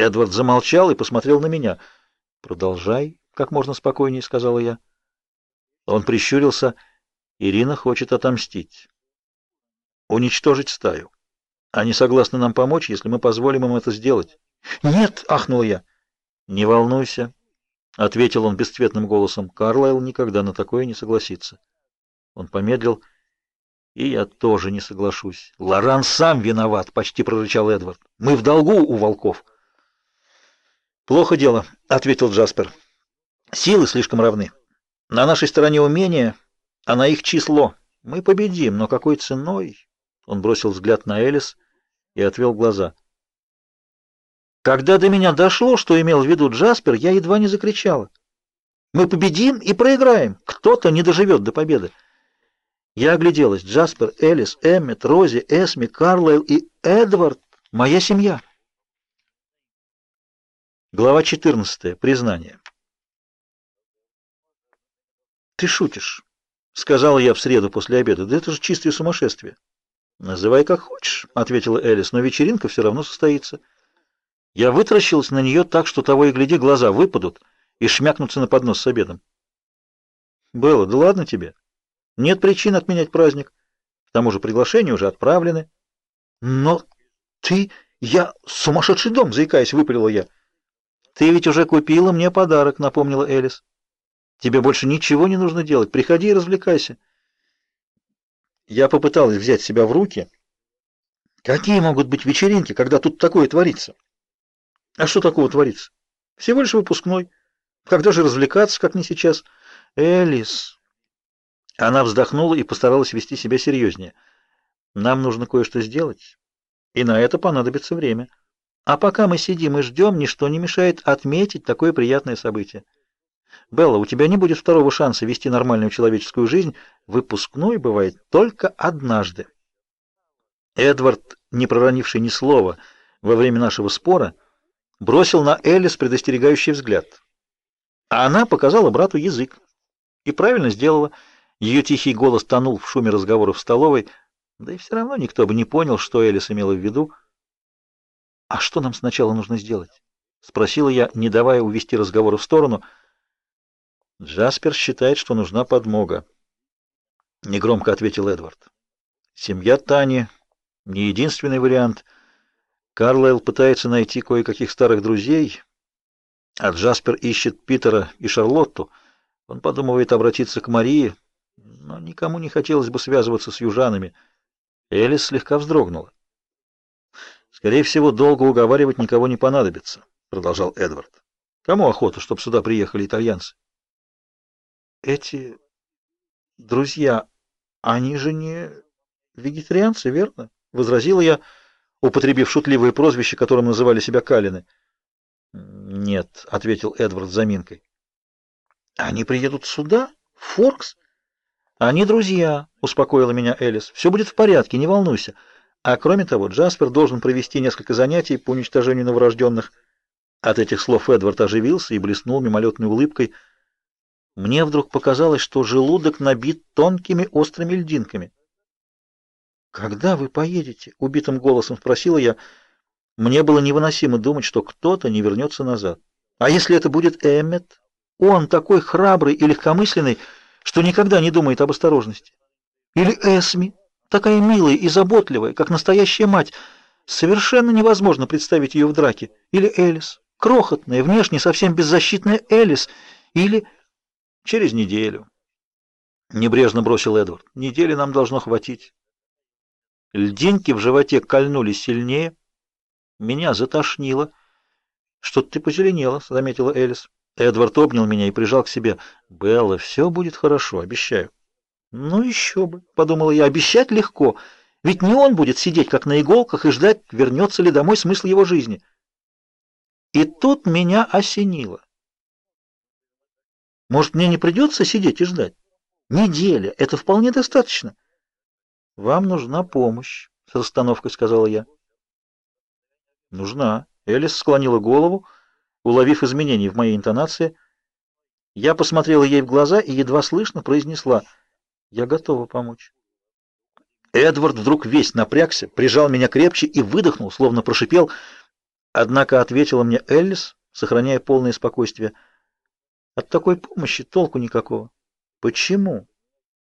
Эдвард замолчал и посмотрел на меня. «Продолжай», — как можно спокойнее сказала я. Он прищурился. «Ирина хочет отомстить. Уничтожить стаю. Они согласны нам помочь, если мы позволим им это сделать». «Нет!» — ахнул я. «Не волнуйся», — ответил он бесцветным голосом. «Карлайл никогда на такое не согласится». Он помедлил. «И я тоже не соглашусь. Лоран сам виноват», — почти прорычал Эдвард. «Мы в долгу у волков». «Плохо дело», — ответил Джаспер. «Силы слишком равны. На нашей стороне умения, а на их число. Мы победим, но какой ценой?» Он бросил взгляд на Элис и отвел глаза. Когда до меня дошло, что имел в виду Джаспер, я едва не закричала. «Мы победим и проиграем. Кто-то не доживет до победы». Я огляделась. Джаспер, Элис, Эммет, Рози, Эсми, Карлайл и Эдвард. Моя семья. Глава 14. Признание. «Ты шутишь», — сказала я в среду после обеда. «Да это же чистое сумасшествие». «Называй как хочешь», — ответила Элис, — «но вечеринка все равно состоится». Я вытаращилась на нее так, что того и гляди, глаза выпадут и шмякнутся на поднос с обедом. «Белла, да ладно тебе. Нет причин отменять праздник. К тому же приглашения уже отправлены». «Но ты... Я... Сумасшедший дом!» — заикаясь, выпалила я. «Ты ведь уже купила мне подарок», — напомнила Элис. «Тебе больше ничего не нужно делать. Приходи и развлекайся». Я попыталась взять себя в руки. Какие могут быть вечеринки, когда тут такое творится? А что такого творится? Всего лишь выпускной. Когда же развлекаться, как не сейчас? Элис. Она вздохнула и постаралась вести себя серьезнее. Нам нужно кое-что сделать, и на это понадобится время. А пока мы сидим и ждем, ничто не мешает отметить такое приятное событие. Белла, у тебя не будет второго шанса вести нормальную человеческую жизнь. Выпускной бывает только однажды. Эдвард, не проронивший ни слова во время нашего спора, бросил на Элис предостерегающий взгляд. А она показала брату язык. И правильно сделала. Ее тихий голос тонул в шуме разговоров в столовой, да и все равно никто бы не понял, что Элис имела в виду. «А что нам сначала нужно сделать?» — спросила я, не давая увести разговор в сторону. «Джаспер считает, что нужна подмога», — негромко ответил Эдвард. «Семья Тани — не единственный вариант. Карлайл пытается найти кое-каких старых друзей, а Джаспер ищет Питера и Шарлотту. Он подумывает обратиться к Марии, но никому не хотелось бы связываться с южанами». Элис слегка вздрогнула. Скорее всего, долго уговаривать никого не понадобится, продолжал Эдвард. Кому охота, чтобы сюда приехали итальянцы? Эти друзья, они же не вегетарианцы, верно? возразила я, употребив шутливое прозвище, которым называли себя Калины. Нет, ответил Эдвард с заминкой. Они приедут сюда, Форкс? Они друзья, успокоила меня Элис. Все будет в порядке, не волнуйся. А кроме того, Джаспер должен провести несколько занятий по уничтожению новорожденных. От этих слов Эдвард оживился и блеснул мимолетной улыбкой. Мне вдруг показалось, что желудок набит тонкими острыми льдинками. «Когда вы поедете?» — убитым голосом спросила я. Мне было невыносимо думать, что кто-то не вернется назад. А если это будет Эммет? Он такой храбрый и легкомысленный, что никогда не думает об осторожности. Или Эсми? Такая милая и заботливая, как настоящая мать. Совершенно невозможно представить ее в драке. Или Элис, крохотная, внешне совсем беззащитная Элис, или через неделю. Небрежно бросил Эдвард. Недели нам должно хватить. Льдинки в животе кольнули сильнее. Меня затошнило. Что-то ты позеленела, заметила Элис. Эдвард обнял меня и прижал к себе. Белла, все будет хорошо, обещаю. Ну еще бы, подумала я, обещать легко, ведь не он будет сидеть как на иголках и ждать, вернется ли домой смысл его жизни. И тут меня осенило. Может, мне не придется сидеть и ждать? Неделя это вполне достаточно. Вам нужна помощь, с расстановкой сказала я. Нужна. Элис склонила голову, уловив изменения в моей интонации. Я посмотрела ей в глаза и едва слышно произнесла: я готова помочь. Эдвард вдруг весь напрягся, прижал меня крепче и выдохнул, словно прошипел. Однако ответила мне Эллис, сохраняя полное спокойствие. От такой помощи толку никакого. Почему?